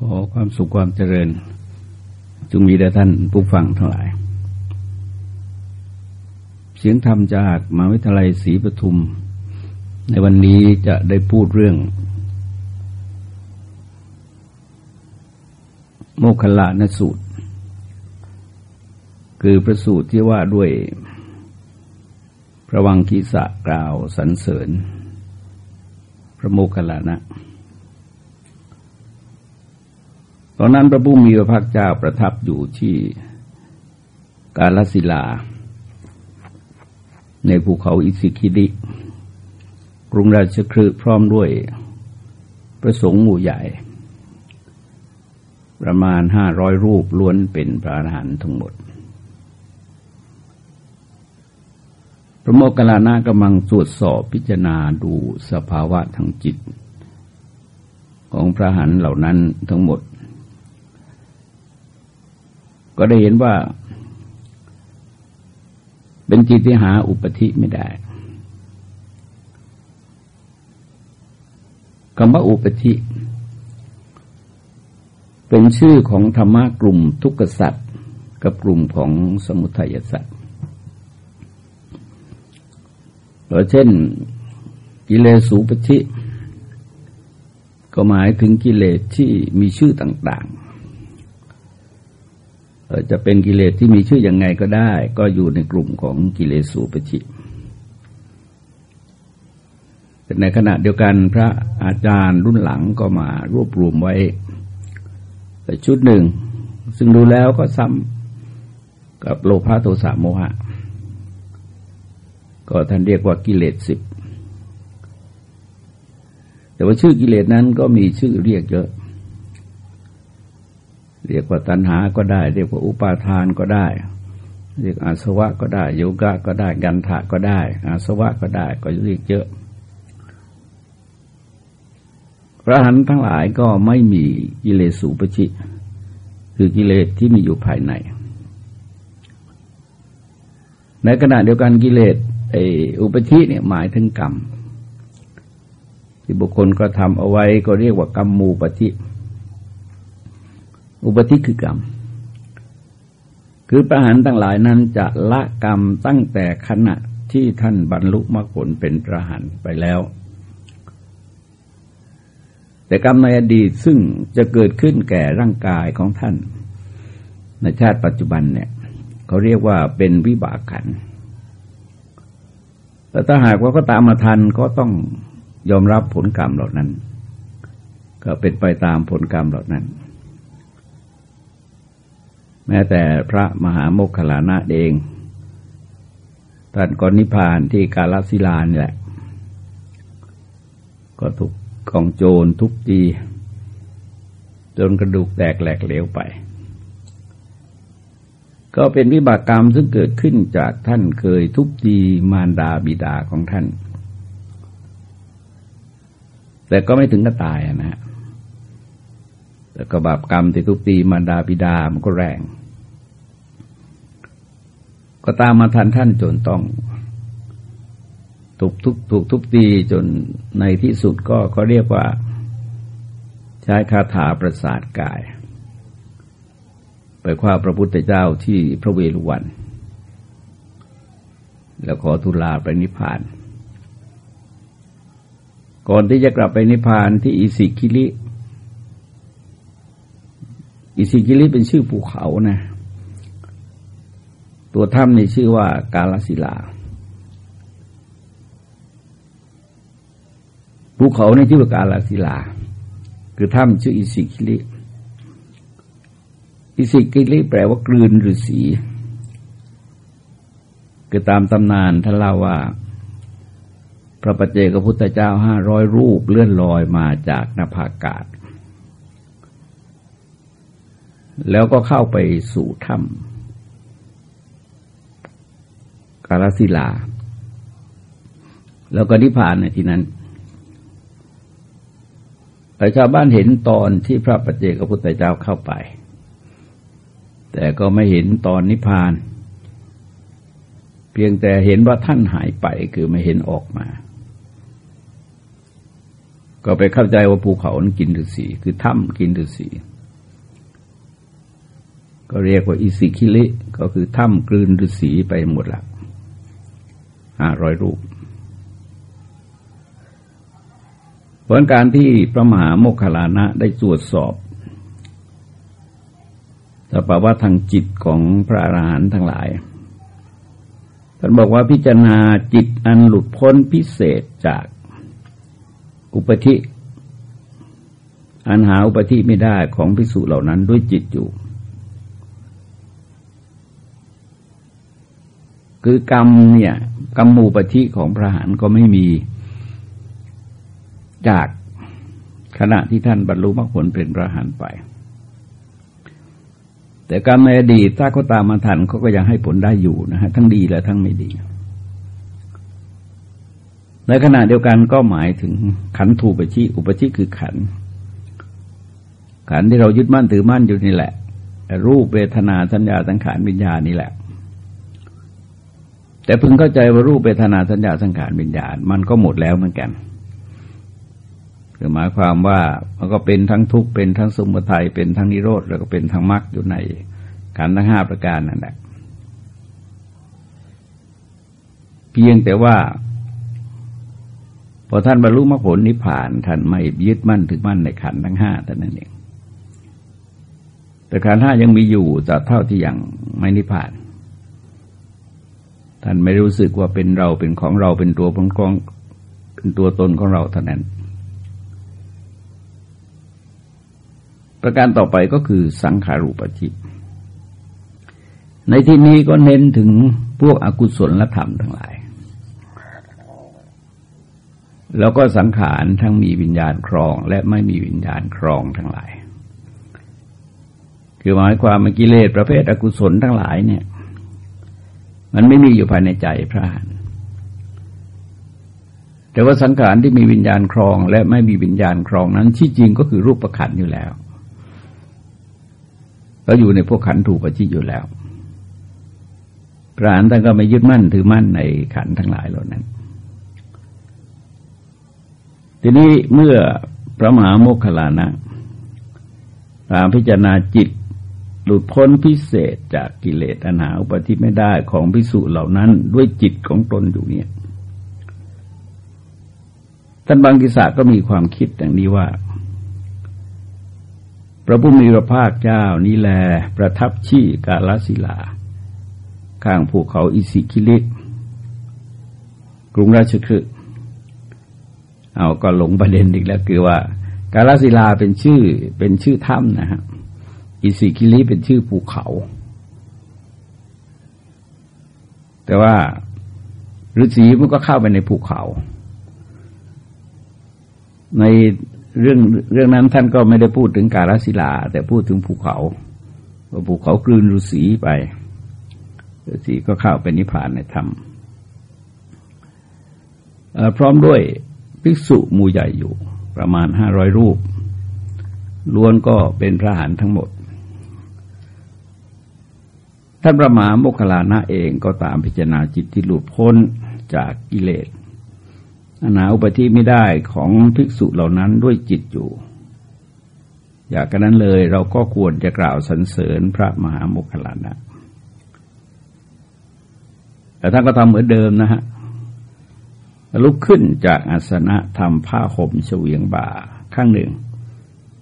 ขอความสุขความเจริญจงมีแด่ท่านผู้ฟังทั้งหลาย เสียงธรรมจากมหาวิทยาลัยศรีปทุม ในวันนี้จะได้พูดเรื่อง โมคคลานสูตร คือพระสูตรที่ว่าด้วย พระวังคีสะกล่าวสรรเสริญ พระโมคคัลลานะ ตอนนั้นพระผู้มีพระภาคเจ้าประทับอยู่ที่กาลสิลา ในภูเขาอิสิคิดิกรุงราชคฤห์พร้อมด้วยพระสงฆ์หมู่ใหญ่ ประมาณห้าร้อยรูปล้วนเป็นพระอรหันต์ทั้งหมด พระโมคคัลลานะกำลังตรวจสอบพิจารณาดูสภาวะทางจิต ของพระหันเหล่านั้นทั้งหมด ก็ได้เห็นว่า เป็นจิตที่หาอุปธิไม่ได้คำว่าอุปธิเป็นชื่อของธรรมะกลุ่มทุกขสัตว์กับกลุ่มของสมุทัยสัตว์เราเช่น กิเลสูปธิก็หมายถึงกิเลสที่มีชื่อต่าง ๆ จะเป็นกิเลสที่มีชื่ออยังไงก็ได้ ก็อยู่ในกลุ่มของกิเลสูปชิในขณะเดียวกันพระอาจารย์รุ่นหลังก็มารวบรวมไว้ชุดหนึ่ง ซึ่งดูแล้วก็ซ้ำกับโลภะโทสะโมหะ ก็ท่านเรียกว่ากิเลสสิบแต่ว่าชื่อกิเลสนั้นก็มีชื่อเรียกเยอะ เรียกว่าตัณหาก็ได้ เรียกว่าอุปาทานก็ได้ เรียกอาสวะก็ได้โยกะก็ได้กันถะก็ได้ อาสวะก็ได้ก็เรียกเยอะ พระหันทั้งหลายก็ไม่มีกิเลสสูปชิ คือกิเลสที่มีอยู่ภายใน ในขณะเดียวกันกิเลสไออุปธิเนี่ยหมายถึงกรรม ที่บุคคลก็ทำเอาไว้ก็เรียกว่ากรรมมูปธิ อุปธิคือกรรม คือประหารทั้งหลายนั้นจะละกรรมตั้งแต่ขณะที่ท่านบรรลุมรรคผลเป็นประหารไปแล้ว แต่กรรมในอดีตซึ่งจะเกิดขึ้นแก่ร่างกายของท่าน ในชาติปัจจุบันเนี่ยเขาเรียกว่าเป็นวิบากขัน แต่ถ้าหากว่าก็ตามมาทันก็ต้องยอมรับผลกรรมเหล่านั้น ก็เป็นไปตามผลกรรมเหล่านั้น แม้แต่พระมหาโมคคลานะเองท่านก็นิพพานที่กาลสิลานี่แหละ ก็ถูกกองโจรทุกตีจนกระดูกแตกแหลกเหลวไป ก็เป็นวิบากกรรมซึ่งเกิดขึ้นจากท่านเคยทุบตีมารดาบิดาของท่าน แต่ก็ไม่ถึงกับตายนะฮะแต่ก็บาปกรรมที่ทุบตีมารดาบิดามันก็แรง ก็ตามมาทันท่านจนต้องถูกทุกถูกทุบตีจนในที่สุดก็เขาเรียกว่า ใช้คาถาประสาทกายไปคว้าพระพุทธเจ้าที่พระเวฬุวัน แล้วขอทุลาไปนิพพาน ก่อนที่จะกลับไปนิพพานที่อิสิคิลิอิสิคิลิเป็นชื่อภูเขานะ ตัวถ้ำนี่ชื่อว่ากาลสิลาภูเขาในชื่อว่ากาลสิลา คือถ้ำชื่ออิสิคิลิอิสิคิลิแปลว่ากลืนฤาษีคือตามตำนานท่านเล่าว่า พระปัจเจกพุทธเจ้าห้าร้อยรูปเลื่อนลอยมาจากนภาอากาศ แล้วก็เข้าไปสู่ถ้ำ กาลสิลา แล้วก็นิพพานในที่นั้นแต่ชาวบ้านเห็นตอนที่พระปัจเจกพุทธเจ้าเข้าไป แต่ก็ไม่เห็นตอนนิพพาน เพียงแต่เห็นว่าท่านหายไปคือไม่เห็นออกมา ก็ไปเข้าใจว่าภูเขานั้นกินฤาษีคือถ้ำกินฤาษีก็เรียกว่าอิสิคิลิ ก็คือถ้ำกลืนฤาษีไปหมดละ ห้าร้อยรูปผลการที่พระมหาโมคคลานะได้ตรวจสอบสภาวะทางจิตของพระอรหันต์ทั้งหลาย ท่านบอกว่าพิจารณาจิตอันหลุดพ้นพิเศษจากอุปธิ อันหาอุปธิไม่ได้ของพิสุเหล่านั้นด้วยจิตอยู่ คือกรรมเนี่ยกรรมูปธิของพระหานก็ไม่มีจากขณะที่ท่านบรรลุมรรคผลเป็นพระหานไป แต่การมในอดีตถ้าเขาตามมาทันเขาก็ยังให้ผลได้อยู่นะฮะทั้งดีและทั้งไม่ดีในขณะเดียวกันก็หมายถึงขันถูปชิอุปชิคือขัน ขันที่เรายึดมั่นถือมั่นอยู่นี่แหละ รูปเวทนาสัญญาสังขารวิญญาณนี่แหละ แต่พึงเข้าใจว่ารูปเวทนาสัญญาสังขารวิญญาณมันก็หมดแล้วเหมือนกันคือหมายความว่ามันก็เป็นทั้งทุกข์เป็นทั้งสมุทัยเป็นทั้งนิโรธแล้วก็เป็นทั้งมรรคอยู่ในขันธ์ทั้งห้าประการนั่นแหละเพียงแต่ว่าพอท่านบรรลุมรรคผลนิพพานท่านไม่ยึดมั่นถึงมั่นในขันธ์ทั้งห้าแต่นั้นเองแต่ขันธ์ห้ายังมีอยู่แต่เท่าที่ยังไม่นิพพาน ท่านไม่รู้สึกว่าเป็นเราเป็นของเราเป็นตัวเป็นกองเป็นตัวตนของเราเท่านั้น ประการต่อไปก็คือสังขารูปจิตในที่นี้ก็เน้นถึงพวกอกุศลธรรมทั้งหลาย แล้วก็สังขารทั้งมีวิญญาณครองและไม่มีวิญญาณครองทั้งหลาย คือหมายความมกิเลสประเภทอกุศลทั้งหลายเนี่ย มันไม่มีอยู่ภายในใจพระหานแต่ว่าสังขารที่มีวิญญาณครอง และไม่มีวิญญาณครองนั้นที่จริงก็คือรูปประขันอยู่แล้วก็อยู่ในพวกขันถูกปะจิตอยู่แล้ว พระอานท่านก็ไม่ยึดมั่นถือมั่นในขันทั้งหลายเหล่านั้น ทีนี้เมื่อพระมหาโมคคลานะตามพิจารณาจิต หลุดพ้นพิเศษจากกิเลสอันหาอุปธิไม่ได้ของพิสุเหล่านั้นด้วยจิตของตนอยู่เนี่ยท่านบางกิสาก็มีความคิดอย่างนี้ว่า พระผู้มีพระภาคเจ้านี้แล ประทับชี้กาลสิลา ข้างภูเขาอิสิคิลิกรุงราชคฤห์เอาก็หลงประเด็นอีกแล้วคือว่า กาลสิลาเป็นชื่อเป็นชื่อถ้ำนะฮะ อิสิคิลิเป็นชื่อภูเขา แต่ว่าฤาษีมันก็เข้าไปในภูเขา ในเรื่องเรื่องนั้นท่านก็ไม่ได้พูดถึงกาลสิลา แต่พูดถึงภูเขาว่าภูเขากลืนฤาษีไปฤาษีก็เข้าไปนิพพานในธรรมพร้อมด้วยภิกษุมูใหญ่อยู่ประมาณห้าร้อยรูปล้วนก็เป็นพระหานทั้งหมด ท่านประมาโมคคลานะเองก็ตามพิจารณาจิตที่หลุดพ้นจากกิเลสอนาอุปธิไม่ได้ของภิกษุเหล่านั้นด้วยจิตอยู่ อยากกันนั้นเลยเราก็ควรจะกล่าวสรรเสริญพระมหาโมคคลานะแต่ท่านก็ทำเหมือนเดิมนะฮะลุกขึ้นจากอาสนะทำผ้าห่มเฉวียงบ่าข้างหนึ่ง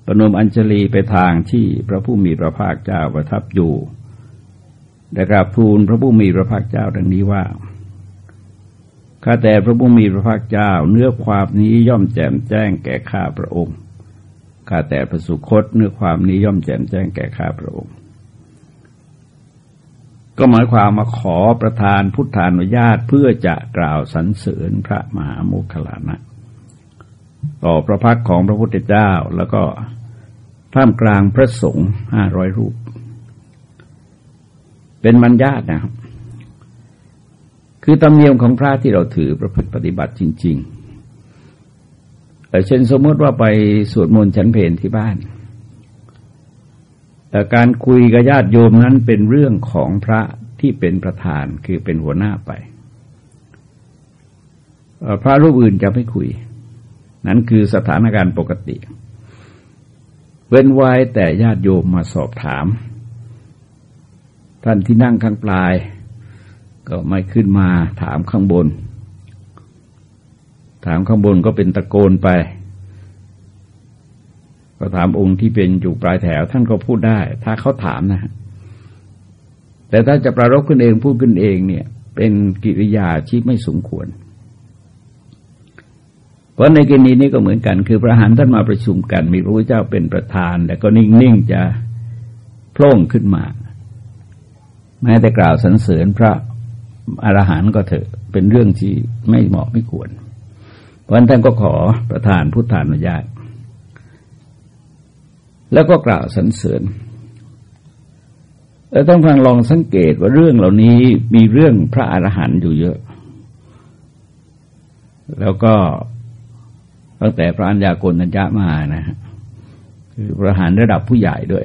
ประนมอัญชลีไปทางที่พระผู้มีพระภาคเจ้าประทับอยู่ ได้กราบทูลพระผู้มีพระภาคเจ้าดังนี้ว่าข้าแต่พระผู้มีพระภาคเจ้า เนื้อความนี้ย่อมแจ่มแจ้งแก่ข้าพระองค์ข้าแต่พระสุคตเนื้อความนี้ย่อมแจ่มแจ้งแก่ข้าพระองค์ ก็หมายความมาขอประทานพุทธานุญาตเพื่อจะกล่าวสรรเสริญพระมหาโมคคลานะต่อพระพักของพระพุทธเจ้าแล้วก็ท่ามกลางพระสงฆ์ห้าร้อยรูป เป็นมัญญาตนะครับ คือตำเนียมของพระที่เราถือประพฤติปฏิบัติจริง ๆ เช่นสมมติว่าไปสวดมนต์ฉันเพลที่บ้านแต่การคุยกับญาติโยมนั้นเป็นเรื่องของพระที่เป็นประธานคือเป็นหัวหน้าไป พระรูปอื่นจะไม่คุย นั้นคือสถานการณ์ปกติเว้นไว้แต่ญาติโยมมาสอบถาม ท่านที่นั่งข้างปลาย ก็ไม่ขึ้นมาถามข้างบน ถามข้างบนก็เป็นตะโกนไป ก็ถามองค์ที่เป็นอยู่ปลายแถว ท่านก็พูดได้ ถ้าเขาถามนะแต่ถ้าจะประรบขึ้นเองพูดขึ้นเองเนี่ย เป็นกิริยาที่ไม่สมควร เพราะในกรณีนี้ก็เหมือนกัน คือพระหานท่านมาประชุมกัน มีพระพุทธเจ้าเป็นประธาน แต่ก็นิ่งๆจะโพล่งขึ้นมา แม้แต่กล่าวสรรเสริญพระอรหันต์ก็เถอะเป็นเรื่องที่ไม่เหมาะไม่ควร เพราะฉะนั้นท่านก็ขอประธานพุทธานุญาต แล้วก็กล่าวสรรเสริญแล้วต้องฟังลองสังเกตว่าเรื่องเหล่านี้มีเรื่องพระอรหันต์อยู่เยอะ แล้วก็ตั้งแต่พระัญญาโกณัญญามานะฮะคือประหารระดับผู้ใหญ่ด้วย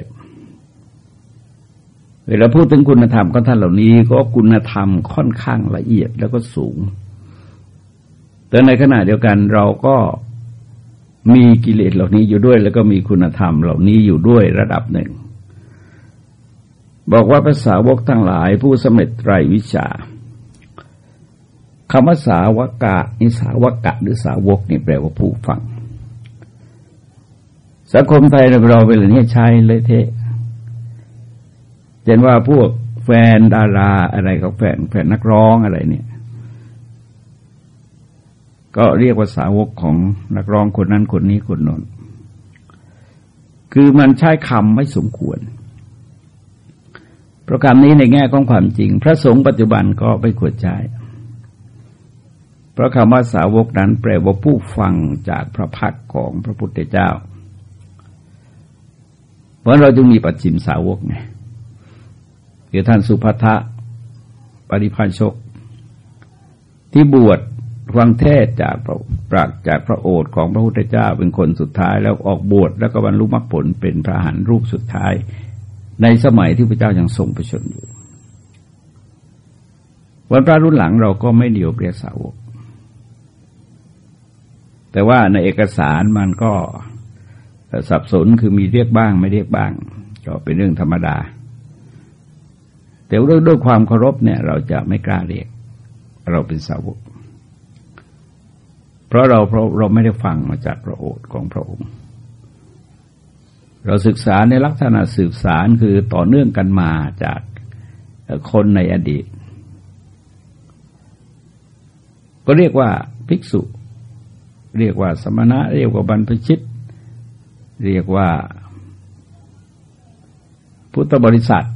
เวลาพูดถึงคุณธรรมของท่านเหล่านี้ ก็คุณธรรมค่อนข้างละเอียดแล้วก็สูง แต่ในขณะเดียวกันเราก็มีกิเลสเหล่านี้อยู่ด้วย แล้วก็มีคุณธรรมเหล่านี้อยู่ด้วยระดับหนึ่ง บอกว่าภาษาวกทั้งหลายผู้สำเร็จไตรวิชาคำว่าสาวกะนิสาวกะหรือสาวกนี่แปลว่าผู้ฟังสังคมไทยเราเวลานี้ใช้เลยเทะ ช่นว่าพวกแฟนดาราอะไรกับแฟนแฟนนักร้องอะไรเนี่ย ก็เรียกว่าสาวกของนักร้องคนนั้นคนนี้คนนนคือมันใช้คำไม่สมควรประการนี้ในแง่ของความจริง พระสงฆ์ปัจจุบันก็ไม่ควรใช้เพราะคำว่าสาวกนั้นแปลว่าผู้ฟังจากพระพักของพระพุทธเจ้า เพราะเราจึงมีปัจฉิมสาวกไง คือท่านสุภัทะปริพันชก ที่บวชฟังเทศจากปรากจากพระโอษฐ์ของพระพุทธเจ้าเป็นคนสุดท้าย แล้วออกบวชแล้วก็บรรลุมรรคผลเป็นพระหันรูปสุดท้าย ในสมัยที่พระเจ้ายังทรงประชนอยู่ วันพระรุ่นหลังเราก็ไม่เดียวเรียสาวก แต่ว่าในเอกสารมันก็สับสนคือมีเรียกบ้างไม่เรียกบ้าง ก็เป็นเรื่องธรรมดา แต่ด้วยด้วยความเคารพเนี่ย เราจะไม่กล้าเรียก เราเป็นสาวก เพราะเราเพราะเราไม่ได้ฟังมาจากพระโอษฐ์ของพระองค์ เราศึกษาในลักษณะสืบสารคือต่อเนื่องกันมาจากคนในอดีต ก็เรียกว่าภิกษุ เรียกว่าสมณะ เรียกว่าบรรพชิต เรียกว่าพุทธบริษัท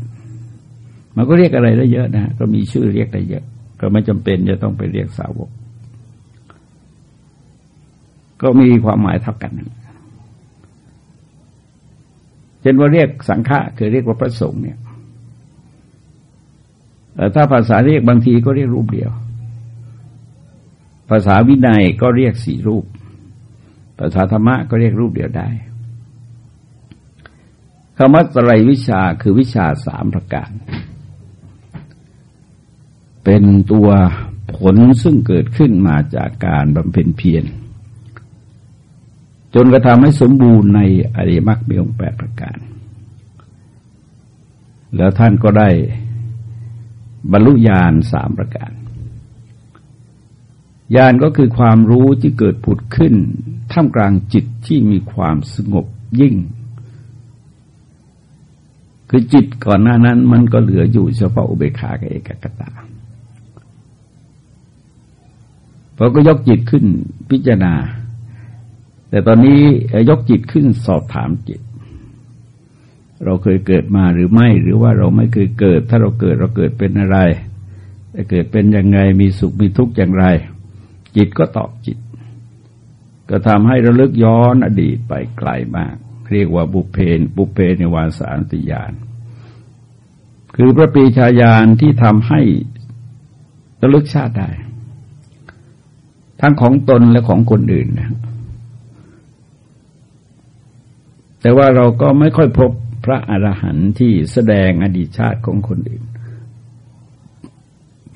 มันก็เรียกอะไรได้เยอะนะก็มีชื่อเรียกได้เยอะ ก็ไม่จำเป็นจะต้องไปเรียกสาวก ก็มีความหมายเท่ากันเช่นว่าเรียกสังฆะคือเรียกว่าพระสงฆ์เนี่ยแต่ถ้าภาษาเรียกบางทีก็เรียกรูปเดียว ภาษาวินัยก็เรียกสี่รูป ภาษาธรรมะก็เรียกรูปเดียวได้คำว่าไตรวิชาคือวิชาสามประการ เป็นตัวผลซึ่งเกิดขึ้นมาจากการบำเพ็ญเพียรจนกระทำให้สมบูรณ์ในอริมักมีองค์แปดประการ แล้วท่านก็ได้บรรลุญาณสามประการญาณก็คือความรู้ที่เกิดผุดขึ้น ท่ามกลางจิตที่มีความสงบยิ่ง คือจิตก่อนหน้านั้นมันก็เหลืออยู่เฉพาะอุเบกขากับเอกกตา พอก็ยกจิตขึ้นพิจารณา แต่ตอนนี้ยกจิตขึ้นสอบถามจิต เราเคยเกิดมาหรือไม่หรือว่าเราไม่เคยเกิด ถ้าเราเกิดเราเกิดเป็นอะไรจะเกิดเป็นยังไงมีสุขมีทุกข์อย่างไร จิตก็ตอบจิต ก็ทำให้ระลึกย้อนอดีตไปไกลมาก เรียกว่าบุเพนบุเพนวาสานติยานคือพระปีชายานที่ทำให้ระลึกชาติได้ ทั้งของตนและของคนอื่นนะแต่ว่าเราก็ไม่ค่อยพบพระอรหันต์ที่แสดงอดีตชาติของคนอื่น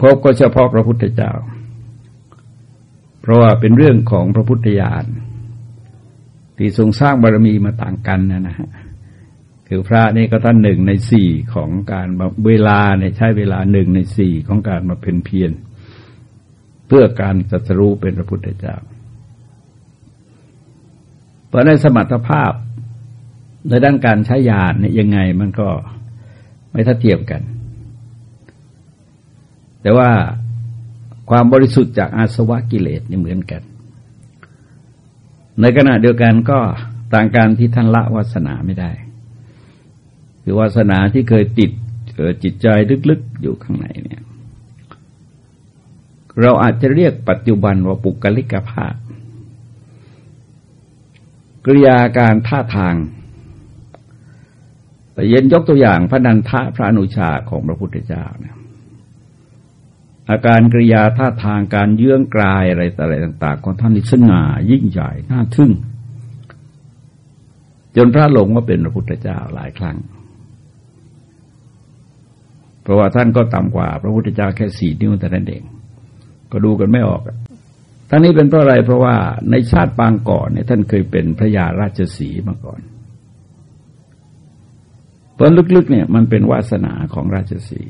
พบก็เฉพาะพระพุทธเจ้า เพราะว่าเป็นเรื่องของพระพุทธญาณที่ทรงสร้างบารมีมาต่างกันนะนะฮะคือพระนี่ก็ท่านหนึ่งในสี่ของการเวลาเนี่ยใช้เวลาหนึ่งในสี่ของการมาเป็นเพียร เพื่อการจัตรู้เป็นพระพุทธเจ้า เพราะในสมรรถภาพในด้านการใช้ยานเนี่ยยังไงมันก็ไม่ทัดเทียมกัน แต่ว่าความบริสุทธิ์จากอาสวะกิเลสนี่เหมือนกัน ในขณะเดียวกันก็ต่างการที่ท่านละวาสนาไม่ได้ คือวาสนาที่เคยติดจิตใจลึกๆอยู่ข้างในเนี่ย เราอาจจะเรียกปัจจุบันว่าปุกลิกภาพกริยาการท่าทาง แต่เย็นยกตัวอย่างพระนันทะพระอนุชาของพระพุทธเจ้าเนี่ยอาการกริยาท่าทางการเยื่องกลายอะไรต่อะไรต่าง ๆ ของท่านนี่สง่ายิ่งใหญ่น่าทึ่ง จนพระหลงว่าเป็นพระพุทธเจ้าหลายครั้ง เพราะว่าท่านก็ต่ำกว่าพระพุทธเจ้าแค่สี่นิ้วแต่นั้นเอง ก็ดูกันไม่ออกทั้งนี้เป็นเพราะอะไรเพราะว่าในชาติปางก่อนเนี่ยท่านเคยเป็นพระยาราชสีมาก่อนเพราะลึกๆเนี่ยมันเป็นวาสนาของราชสี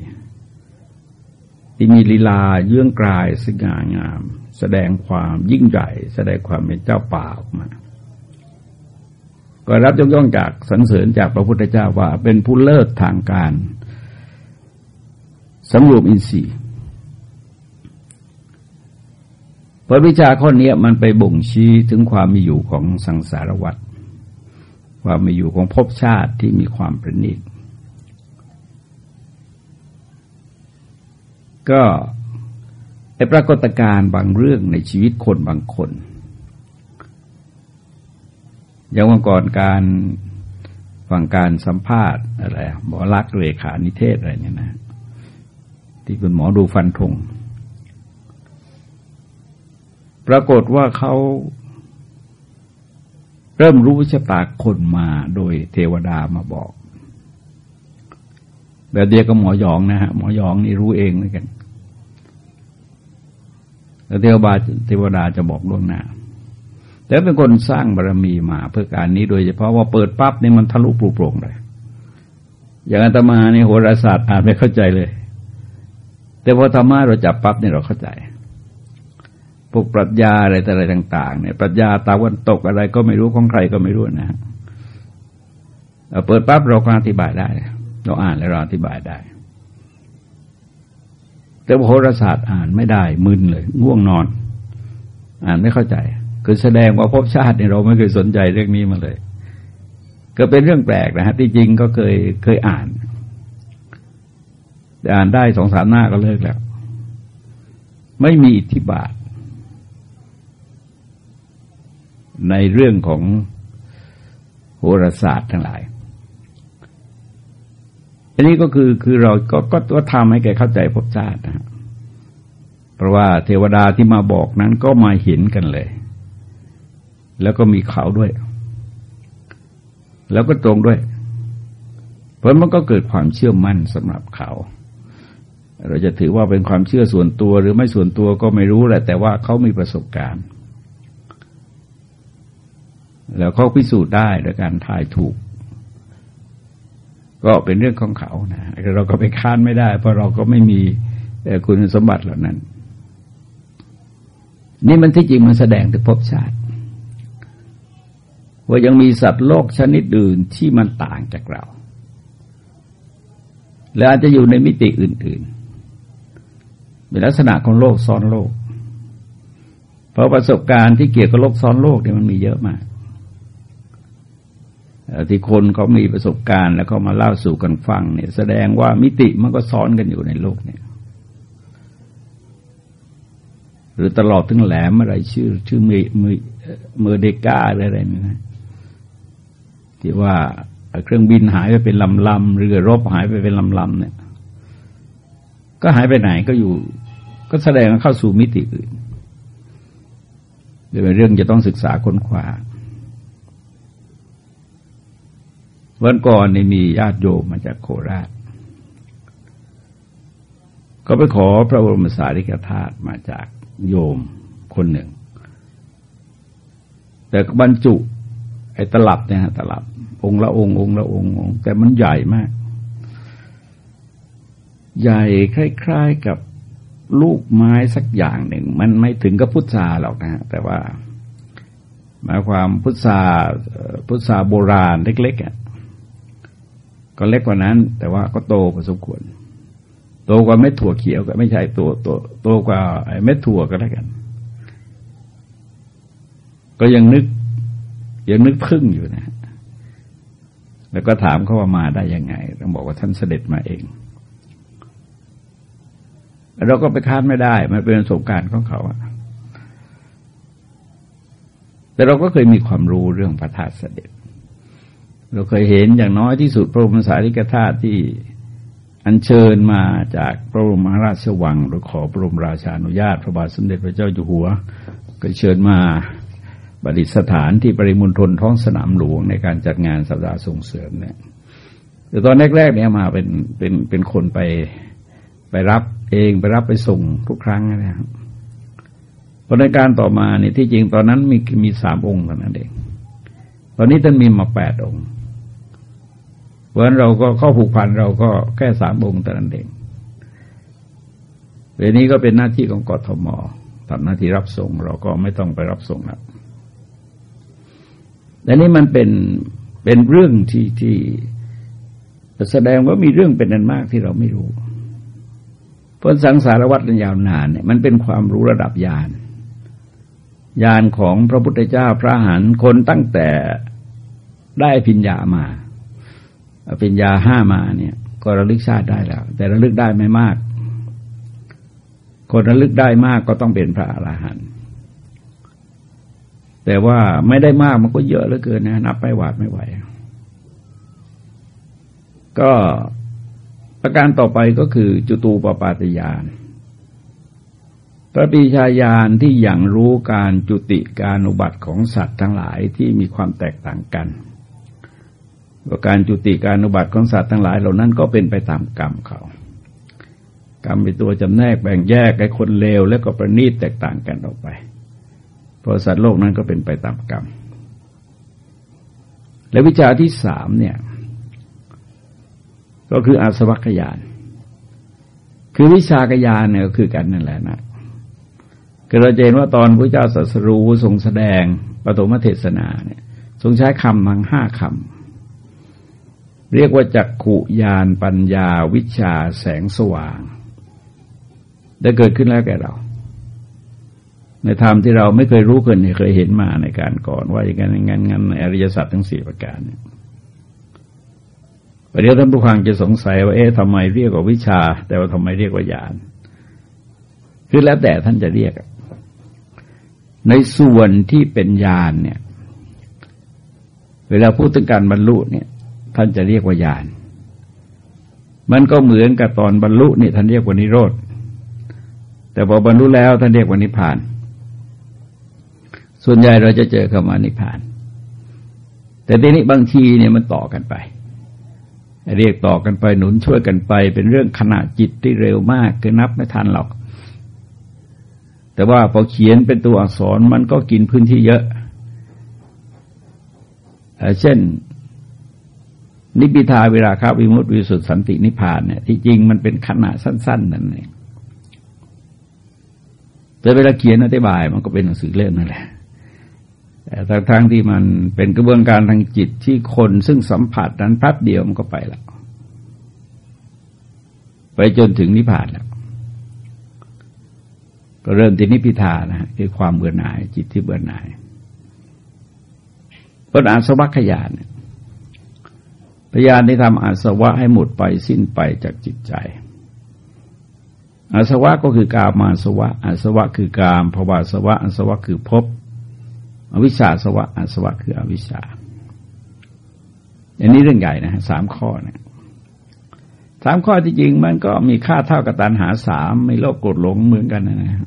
ที่มีลีลาเยื่องกลายสง่างาม แสดงความยิ่งใหญ่ แสดงความเป็นเจ้าป่าออกมาก็รับยกย่องจากสรรเสริญจากพระพุทธเจ้าว่าเป็นผู้เลิศทางการสำรวมอินทรีย์เพระวิชาข้อนี้มันไปบ่งชี้ถึงความมีอยู่ของสังสารวัฏความมีอยู่ของภพชาติที่มีความประณีตก็ไอปรากฏการณ์บางเรื่องในชีวิตคนบางคน อย่างวันก่อนการฟังการสัมภาษณ์อะไรหมอรักเรขานิเทศอะไรเนี่ยนะ ที่คุณหมอดูฟันธง ปรากฏว่าเขาเริ่มรู้ชะตาคนมาโดยเทวดามาบอก แบบเดียวกับหมอหยองนะฮะหมอหยองนี่รู้เองเหมือนกันแล้วเทวดาเทวดาจะบอกล่วงหน้าแต่เป็นคนสร้างบารรมีมาเพื่อการนี้โดยเฉพาะว่าเปิดปั๊บนี่มันทะลุปลุกโปร่งเลยอย่างอาตมาในโหราศาสตร์อ่านไม่เข้าใจเลย แต่พอธรรมะเราจับปั๊บนี่เราเข้าใจ พวกปรัชญาอะไรแต่อะไรต่าง ๆ เนี่ยปรัชญาตาวันตกอะไรก็ไม่รู้ของใครก็ไม่รู้นะฮะเปิดปั๊บเราก็อธิบายได้ เราอ่านแล้วเราอธิบายได้ แต่โหราศาสตร์อ่านไม่ได้มึนเลยง่วงนอน อ่านไม่เข้าใจ คือแสดงว่าภพชาติเนี่ยเราไม่เคยสนใจเรื่องนี้มาเลย ก็เป็นเรื่องแปลกนะฮะที่จริงก็เคยเคยอ่านแต่อ่านได้สองสามหน้าก็เลิกแล้ว ไม่มีอิทธิบาท ในเรื่องของโหราศาสตร์ทั้งหลายอันนี้ก็คือคือเราก็ก็ทำให้แกเข้าใจภพชาตินะเพราะว่าเทวดาที่มาบอกนั้นก็มาเห็นกันเลย แล้วก็มีเขาด้วย แล้วก็ตรงด้วย เพราะมันก็เกิดความเชื่อมั่นสำหรับเขาเราจะถือว่าเป็นความเชื่อส่วนตัวหรือไม่ส่วนตัวก็ไม่รู้แหละ แต่ว่าเขามีประสบการณ์ แล้วเขาพิสูจน์ได้โดยการทายถูก ก็เป็นเรื่องของเขานะเราก็ไปค้านไม่ได้ เพราะเราก็ไม่มีคุณสมบัติเหล่านั้น นี่มันที่จริงมันแสดงถึงภพชาติ ว่ายังมีสัตว์โลกชนิดอื่นที่มันต่างจากเรา และอาจจะอยู่ในมิติอื่น ๆ เป็นลักษณะของโลกซ้อนโลก เพราะประสบการณ์ที่เกี่ยวกับโลกซ้อนโลกเนี่ยมันมีเยอะมาก ที่คนเขามีประสบการณ์ แล้วเขามาเล่าสู่กันฟังเนี่ยแสดงว่ามิติมันก็ซ้อนกันอยู่ในโลกเนี่ยหรือตลอดถึงแหลมอะไรชื่อ ชื่อมือมือเมอเดกาอะไรอะไรนี่นะที่ว่าเครื่องบินหายไปเป็นลำลำเรือรบหายไปเป็นลำลำเนี่ย ก็หายไปไหนก็อยู่ ก็แสดงเข้าสู่มิติอื่นเป็นเรื่องจะต้องศึกษาค้นคว้า วันก่อนนี่มีญาติโยมมาจากโคราช ก็ไปขอพระบรมสารีริกธาตุมาจากโยมคนหนึ่ง แต่บรรจุไอ้ตลับเนี่ยตลับ องค์ละองค์องค์ละองค์แต่มันใหญ่มาก ใหญ่คล้ายๆกับลูกไม้สักอย่างหนึ่ง มันไม่ถึงกับพุทราหรอกนะแต่ว่าหมายความพุทราพุทราโบราณเล็กๆอะ ก็เล็กกว่านั้น แต่ว่าก็โตพอสมควร โตกว่าเม็ดถั่วเขียวก็ไม่ใช่ตัวโตโตกว่าเม็ดถั่วก็แล้วกัน ก็ยังนึกยังนึกพึ่งอยู่นะ แล้วก็ถามเขาว่ามาได้ยังไงต้องบอกว่าท่านเสด็จมาเอง เราก็ไปคาดไม่ได้ มันเป็นประสบการณ์ของเขาแต่เราก็เคยมีความรู้เรื่องพระธาตุเสด็จ เราเคยเห็นอย่างน้อยที่สุดพระบรมสารีริกธาตุที่อัญเชิญมาจากพระบรมราชวังหรือขอพระบรมราชานุญาต พระบาทสมเด็จพระเจ้าอยู่หัว ก็เชิญมาบดิษฐานที่ปริมณฑลท้องสนามหลวงในการจัดงานสัปดาห์ส่งเสริมเนี่ยแต่ตอนแรกๆเนี่ยมาเป็นเป็นเป็นคนไปไปรับเองไปรับไปส่งทุกครั้งนะครับพในการต่อมาเนี่ยที่จริงตอนนั้นมีมีสามองค์เท่านั้นเอง ตอนนี้ท่านมีมาแปดองค์ ราะฉะนั้นเราก็ข้าผูกพันเราก็แค่สามองค์แต่นั้นเองเรนนี้ก็เป็นหน้าที่ของกทมทำหน้าที่รับส่งเราก็ไม่ต้องไปรับส่งแล้วแต่นี้มันเป็นเป็นเรื่องที่ที่แสดงว่ามีเรื่องเป็นนันมากที่เราไม่รู้เพราะสังสารวัฏยาวนานเนี่ยมันเป็นความรู้ระดับญาณญาณของพระพุทธเจ้าพระหันคนตั้งแต่ได้พิญญามา เปิญญาห้ามาเนี่ย ก็ระลึกชาติได้แล้ว แต่ระลึกได้ไม่มาก คนระลึกได้มากก็ต้องเป็นพระอรหันต์แต่ว่าไม่ได้มากมันก็เยอะเหลือเกินนะนับไปหวาดไม่ไหว ก็ประการต่อไปก็คือจุตูปปาตยานพระปีชาญาณที่อย่างรู้การจุติการอุบัติของสัตว์ทั้งหลายที่มีความแตกต่างกัน การจุติการอุบัติของสัตว์ทั้งหลายเหล่านั้นก็เป็นไปตามกรรมเขา กรรมเป็นตัวจำแนกแบ่งแยกให้คนเลวและก็ประณีตแตกต่างกันออกไป เพราะสัตว์โลกนั้นก็เป็นไปตามกรรม และวิชาที่สามเนี่ย ก็คืออาสวัคยาน คือวิชากยานเนี่ยก็คือกันนั่นแหละนะคือเราเห็นว่าตอนพระเจ้าสัสรูทรงแสดงปฐมเทศนาเนี่ย ทรงใช้คำทั้งห้าคำ เรียกว่าจักขุยานปัญญาวิชาแสงสว่าง ได้เกิดขึ้นแล้วแก่เรา ในธรรมที่เราไม่เคยรู้เคยเคยเห็นมาในการก่อน ว่าอย่างนั้นงั้นงั้นในอริยสัจทั้งสี่ประการเนี่ยประเดี๋ยวท่านผู้ฟังจะสงสัยว่าเอ๊ะทำไมเรียกว่าวิชา แต่ว่าทำไมเรียกว่าญาณคือแล้วแต่ท่านจะเรียก ในส่วนที่เป็นญาณเนี่ย เวลาพูดถึงการบรรลุเนี่ย ท่านจะเรียกว่าญาณมันก็เหมือนกับตอนบรรลุนี่ท่านเรียกว่านิโรธ แต่พอบรรลุแล้วท่านเรียกว่านิพพาน ส่วนใหญ่เราจะเจอคำว่านิพพาน แต่ทีนี้บางทีเนี่ยมันต่อกันไป เรียกต่อกันไปหนุนช่วยกันไป เป็นเรื่องขณะจิตที่เร็วมากคือนับไม่ทันหรอก แต่ว่าพอเขียนเป็นตัวอักษรมันก็กินพื้นที่เยอะ เช่น นิพิทาเวลาครับวิมุตติวิสุทธิสันตินิพพานเนี่ยที่จริงมันเป็นขณะสั้น ๆ นั่นเองแต่เวลาเขียนอธิบายมันก็เป็นหนังสือเล่มนั่นแหละแต่ทั้งที่มันเป็นกระบวนการทางจิตที่คนซึ่งสัมผัสนั้นแป๊บเดียวมันก็ไปแล้วไปจนถึงนิพพานแล้วก็เริ่มที่นิพิทานะคือความเบื่อหน่าย จิตที่เบื่อหน่ายปัญหาสวัคยานเนี่ย พยานที่ทำอาสวะให้หมดไปสิ้นไปจากจิตใจ อาสวะก็คือกามาสวะ อาสวะคือกามภวาสวะ อาสวะคือภพอวิชชาสวะ อาสวะคืออวิชชาอันนี้เรื่องใหญ่นะสามข้อนะสามข้อที่จริงมันก็มีค่าเท่ากับตันหาสามไม่โลภโกรธหลงเหมือนกันนะ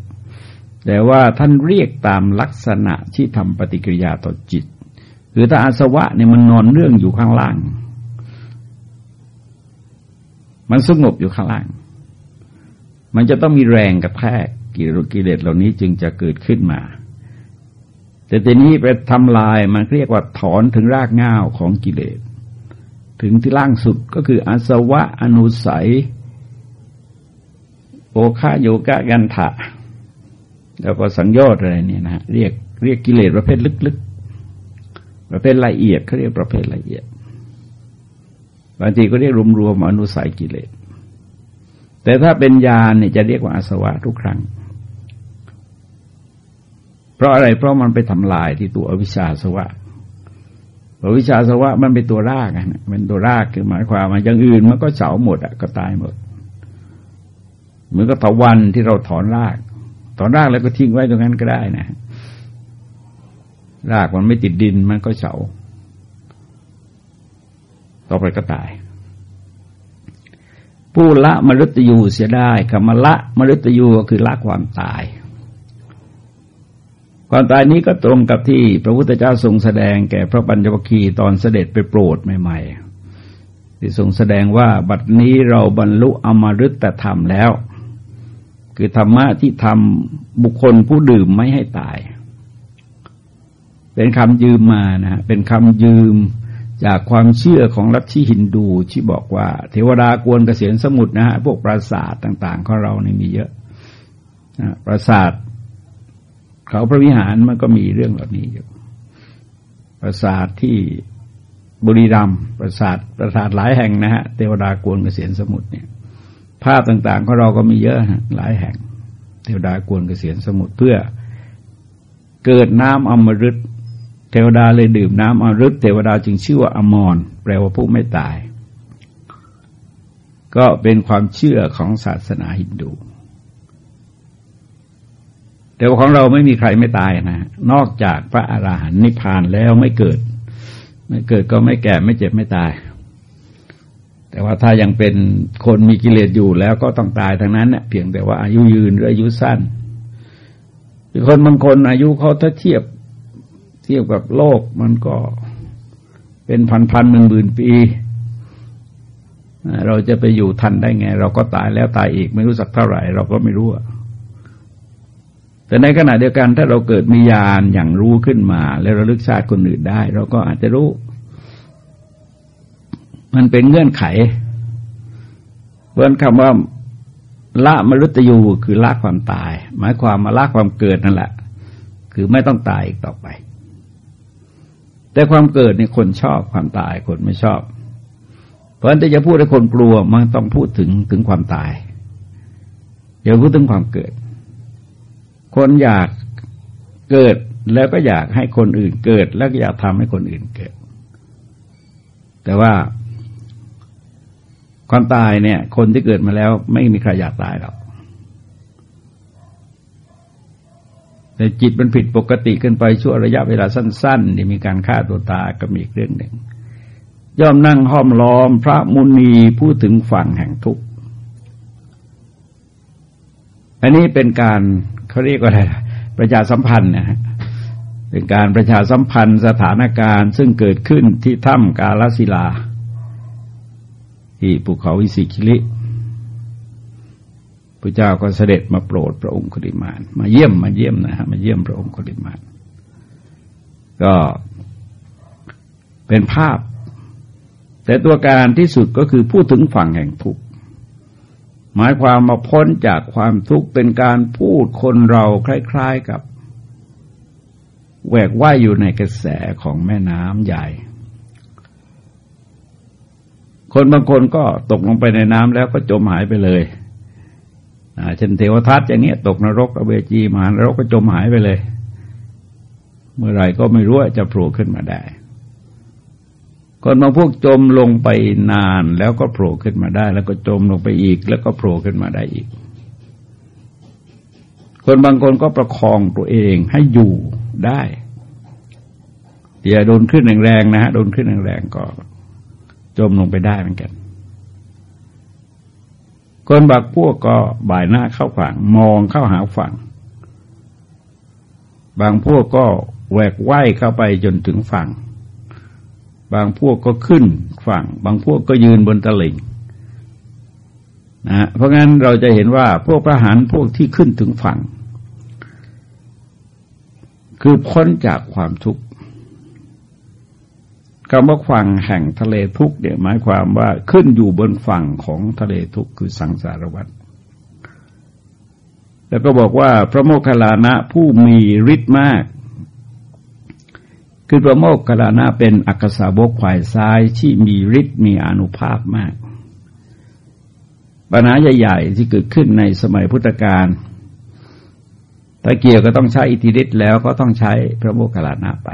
แต่ว่าท่านเรียกตามลักษณะที่ทำปฏิกิริยาต่อจิต คือถ้าอาสวะเนี่ยมันนอนเรื่องอยู่ข้างล่าง มันสงบอยู่ข้างล่าง มันจะต้องมีแรงกระแทกกิริเลสเหล่านี้จึงจะเกิดขึ้นมาแแต่ทีนี้ไปทำลายมันเรียกว่าถอนถึงรากง่าวของกิเลส ถึงที่ล่างสุดก็คืออาสวะอนุสัย โอคาโยกะกันถะ แล้วก็สังโยชน์อะไรเนี่ยนะเรียกเรียกกิเลสประเภทลึกๆ ประเภทละเอียดเขาเรียกประเภทละเอียด บางทีก็เรียกรวมๆอนุสัยกิเลส แต่ถ้าเป็นญาณเนี่ยจะเรียกว่าอาสวะทุกครั้ง เพราะอะไรเพราะมันไปทำลายที่ตัวอวิชชาสวะอวิชชาสวะมันเป็นตัวรากอะเป็นตัวรากคือหมายความว่าอย่างอื่นมันก็เฉาหมดอะก็ตายหมดเหมือนกับตะวันที่เราถอนราก ถอนรากแล้วก็ทิ้งไว้ตรงนั้นก็ได้นะรากมันไม่ติดดินมันก็เฉา ต่อไปก็ตาย ผู้ละมฤตยูเสียได้คำละมฤตยูก็คือละความตาย ความตายนี้ก็ตรงกับที่พระพุทธเจ้าทรงแสดงแก่พระปัญจวัคคีย์ตอนเสด็จไปโปรดใหม่ ๆ ที่ทรงแสดงว่าบัดนี้เราบรรลุอมฤตธรรมแล้ว คือธรรมะที่ทำบุคคลผู้ดื่มไม่ให้ตาย เป็นคำยืมมานะเป็นคำยืม จากความเชื่อของลัทธิฮินดูที่บอกว่า เทวดากวนเกษียณสมุทรนะฮะพวกปราสาทต่าง ๆ ของเรานี่มีเยอะปราสาทเขาพระวิหารมันก็มีเรื่องเหล่านี้อยู่ ปราสาทที่บุรีรัมย์ปราสาทปราสาทหลายแห่งนะฮะเทวดากวนเกษียณสมุทรเนี่ย ภาพต่าง ๆ ของเราก็มีเยอะหลายแห่ง เทวดากวนเกษียณสมุทรเพื่อเกิดน้ำอมฤต เทวดาเลยดื่มน้ำอรึตเทวดาจึงชื่อว่าอมรแปลว่าผู้ไม่ตาย ก็เป็นความเชื่อของศาสนาฮินดู แต่ว่าของเราไม่มีใครไม่ตายนะ นอกจากพระอาหารหันต์นิพพานแล้วไม่เกิด ไม่เกิดก็ไม่แก่ไม่เจ็บไม่ตาย แต่ว่าถ้ายังเป็นคนมีกิเลสอยู่แล้วก็ต้องตายทั้งนั้นเนี่ยเพียงแต่ว่าอายุยืนหรืออายุสั้นคนบางคนอายุเขาถ้าเทียบ ทียบกับโลกมันก็เป็นพันพันหมื่นหมื่นปี เราจะไปอยู่ทันได้ไง เราก็ตายแล้วตายอีกไม่รู้สักเท่าไหร่ เราก็ไม่รู้แต่ในขณะเดียวกันถ้าเราเกิดมีญาณอย่างรู้ขึ้นมา แล้วเราลึกชาติคนอื่นได้ เราก็อาจจะรู้ มันเป็นเงื่อนไขเพราะคำว่าละมรุตยูคือละความตาย หมายความมาละความเกิดนั่นแหละ คือไม่ต้องตายอีกต่อไป แต่ความเกิดนี่คนชอบความตายคนไม่ชอบ เพราะฉะนั้นจะพูดให้คนกลัวมันต้องพูดถึงถึงความตายอย่าพูดถึงความเกิด คนอยากเกิดแล้วก็อยากให้คนอื่นเกิด แล้วก็อยากทำให้คนอื่นเกิด แต่ว่าความตายเนี่ย คนที่เกิดมาแล้วไม่มีใครอยากตายหรอก แต่จิตมันผิดปกติขึ้นไปชั่วระยะเวลาสั้นๆนี่มีการฆ่าตัวตายก็มีเรื่องหนึ่ง ย่อมนั่งห้อมล้อมพระมุนีพูดถึงฝั่งแห่งทุกข์อันนี้เป็นการเขาเรียกว่าอะไรประชาสัมพันธ์นะฮะเป็นการประชาสัมพันธ์สถานการณ์ซึ่งเกิดขึ้นที่ถ้ำกาลสิลา ที่ภูเขาวิสิคิลิ พระเจ้าก็เสด็จมาโปรดพระองคุลิมาน มาเยี่ยมมาเยี่ยมนะฮะมาเยี่ยมพระองค์คุลิมาน ก็เป็นภาพ แต่ตัวการที่สุดก็คือพูดถึงฝั่งแห่งทุกข์หมายความมาพ้นจากความทุกข์เป็นการพูดคนเราคล้าย ๆกับแหวกว่ายอยู่ในกระแสของแม่น้ำใหญ่ คนบางคนก็ตกลงไปในน้ำแล้วก็จมหายไปเลย เช่นเทวทัตอย่างเงี้ยตกนรกอเวจีมานรกก็จมหายไปเลย เมื่อไรก็ไม่รู้จะโผล่ขึ้นมาได้คนบางพวกจมลงไปนานแล้วก็โผล่ขึ้นมาได้ แล้วก็จมลงไปอีก แล้วก็โผล่ขึ้นมาได้อีก คนบางคนก็ประคองตัวเองให้อยู่ได้อย่าโดนขึ้นแรงๆนะฮะโดนขึ้นแรงๆก็จมลงไปได้เหมือนกัน คนบางพวกก็บ่ายหน้าเข้าฝั่ง มองเข้าหาฝั่ง บางพวกก็แหวกว่ายเข้าไปจนถึงฝั่ง บางพวกก็ขึ้นฝั่ง บางพวกก็ยืนบนตลิ่งนะเพราะงั้นเราจะเห็นว่าพวกพระหารพวกที่ขึ้นถึงฝั่ง คือพ้นจากความทุกข์ คำว่าฝั่งแห่งทะเลทุกเนี่ยหมายความว่าขึ้นอยู่บนฝั่งของทะเลทุกคือสังสารวัฏแล้วก็บอกว่าพระโมคคัลลานะผู้มีฤทธิ์มาก คือพระโมคคัลลานะเป็นอักษาบกฝ่ายซ้ายที่มีฤทธิ์มีอนุภาพมาก ปัญหาใหญ่ๆที่เกิดขึ้นในสมัยพุทธกาลถ้าเกี่ยวก็ต้องใช้อิทธิฤทธิ์แล้วก็ต้องใช้พระโมคคัลลานะไป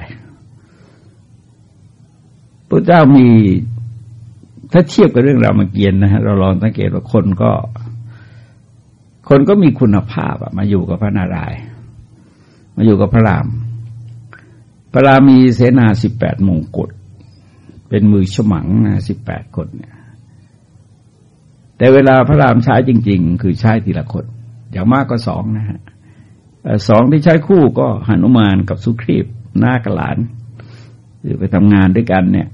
พระเจ้ามีถ้าเทียบกับเรื่องรามเกียรตินะฮะเราลองสังเกตว่าคนก็ คนก็มีคุณภาพอะมาอยู่กับพระนารายณ์มาอยู่กับพระราม พระรามมีเสนาสิบแปดมงกุฎเป็นมือฉมังนะสิบแปดคนเนี่ย แต่เวลาพระรามใช้จริง ๆ คือใช้ทีละคน อย่างมากก็สองนะฮะสองที่ใช้คู่ก็หนุมานกับสุครีบหน้ากหลานคือไปทำงานด้วยกันเนี่ย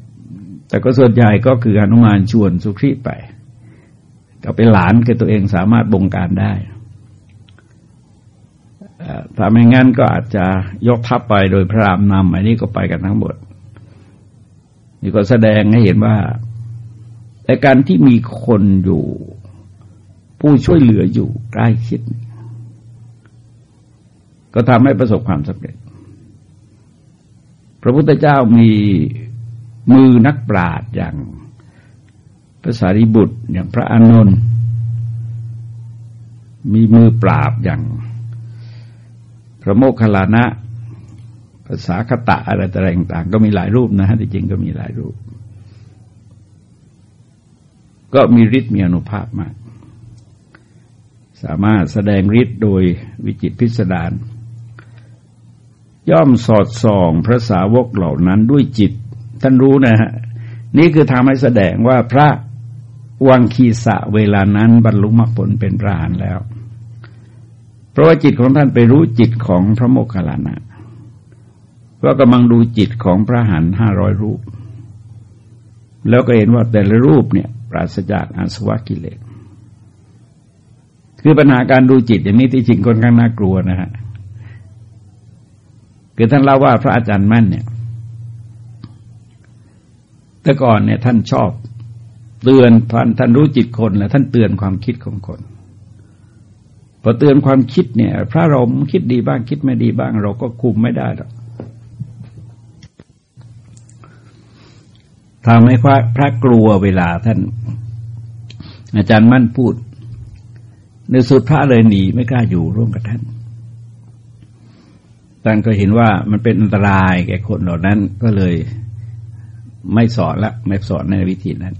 แต่ก็ส่วนใหญ่ก็คือหนุมานชวนสุครีไป ก็เป็นหลานคือตัวเองสามารถบงการได้ถ้าไม่งั้นก็อาจจะยกทัพไปโดยพระรามนำอันนี้ก็ไปกันทั้งหมด นี่ก็แสดงให้เห็นว่าแต่การที่มีคนอยู่ ผู้ช่วยเหลืออยู่ใกล้ชิด ก็ทำให้ประสบความสำเร็จ พระพุทธเจ้ามี มือนักปราชญ์อย่างพระสารีบุตรอย่างพระอานนท์มีมือปราบอย่าง พระโมคคัลลานะภาษาคตะอะไรต่างๆก็มีหลายรูปนะฮะที่จริงก็มีหลายรูป ก็มีฤทธิ์มีอนุภาพมาก สามารถแสดงฤทธิ์โดยวิจิตพิสดารย่อมสอดส่องพระสาวกเหล่านั้นด้วยจิต ท่านรู้นะฮะนี่คือทำให้แสดงว่าพระวังคีสะเวลานั้นบรรลุมรรคผลเป็นพระหานแล้ว เพราะว่าจิตของท่านไปรู้จิตของพระโมคคัลลานะก็กำลังดูจิตของพระหันห้าร้อยรูป แล้วก็เห็นว่าแต่ละรูปเนี่ย ปราศจากอาสวะกิเลสคือปัญหาการดูจิตอย่างนี้ที่จริงคนข้างน่ากลัวนะฮะคือท่านเล่าว่าพระอาจารย์มั่นเนี่ย แต่ก่อนเนี่ยท่านชอบ เตือนท่านท่านรู้จิตคนแล้วท่านเตือนความคิดของคนพอเตือนความคิดเนี่ย พระเราคิดดีบ้างคิดไม่ดีบ้าง เราก็คุมไม่ได้หรอกทำให้พระพระกลัวเวลาท่าน อาจารย์มั่นพูด ในสุดพระเลยหนีไม่กล้าอยู่ร่วมกับท่านท่านก็เห็นว่ามันเป็นอันตรายแก่คนเหล่านั้นก็เลย ไม่สอนละไม่สอนในวิธีนั้น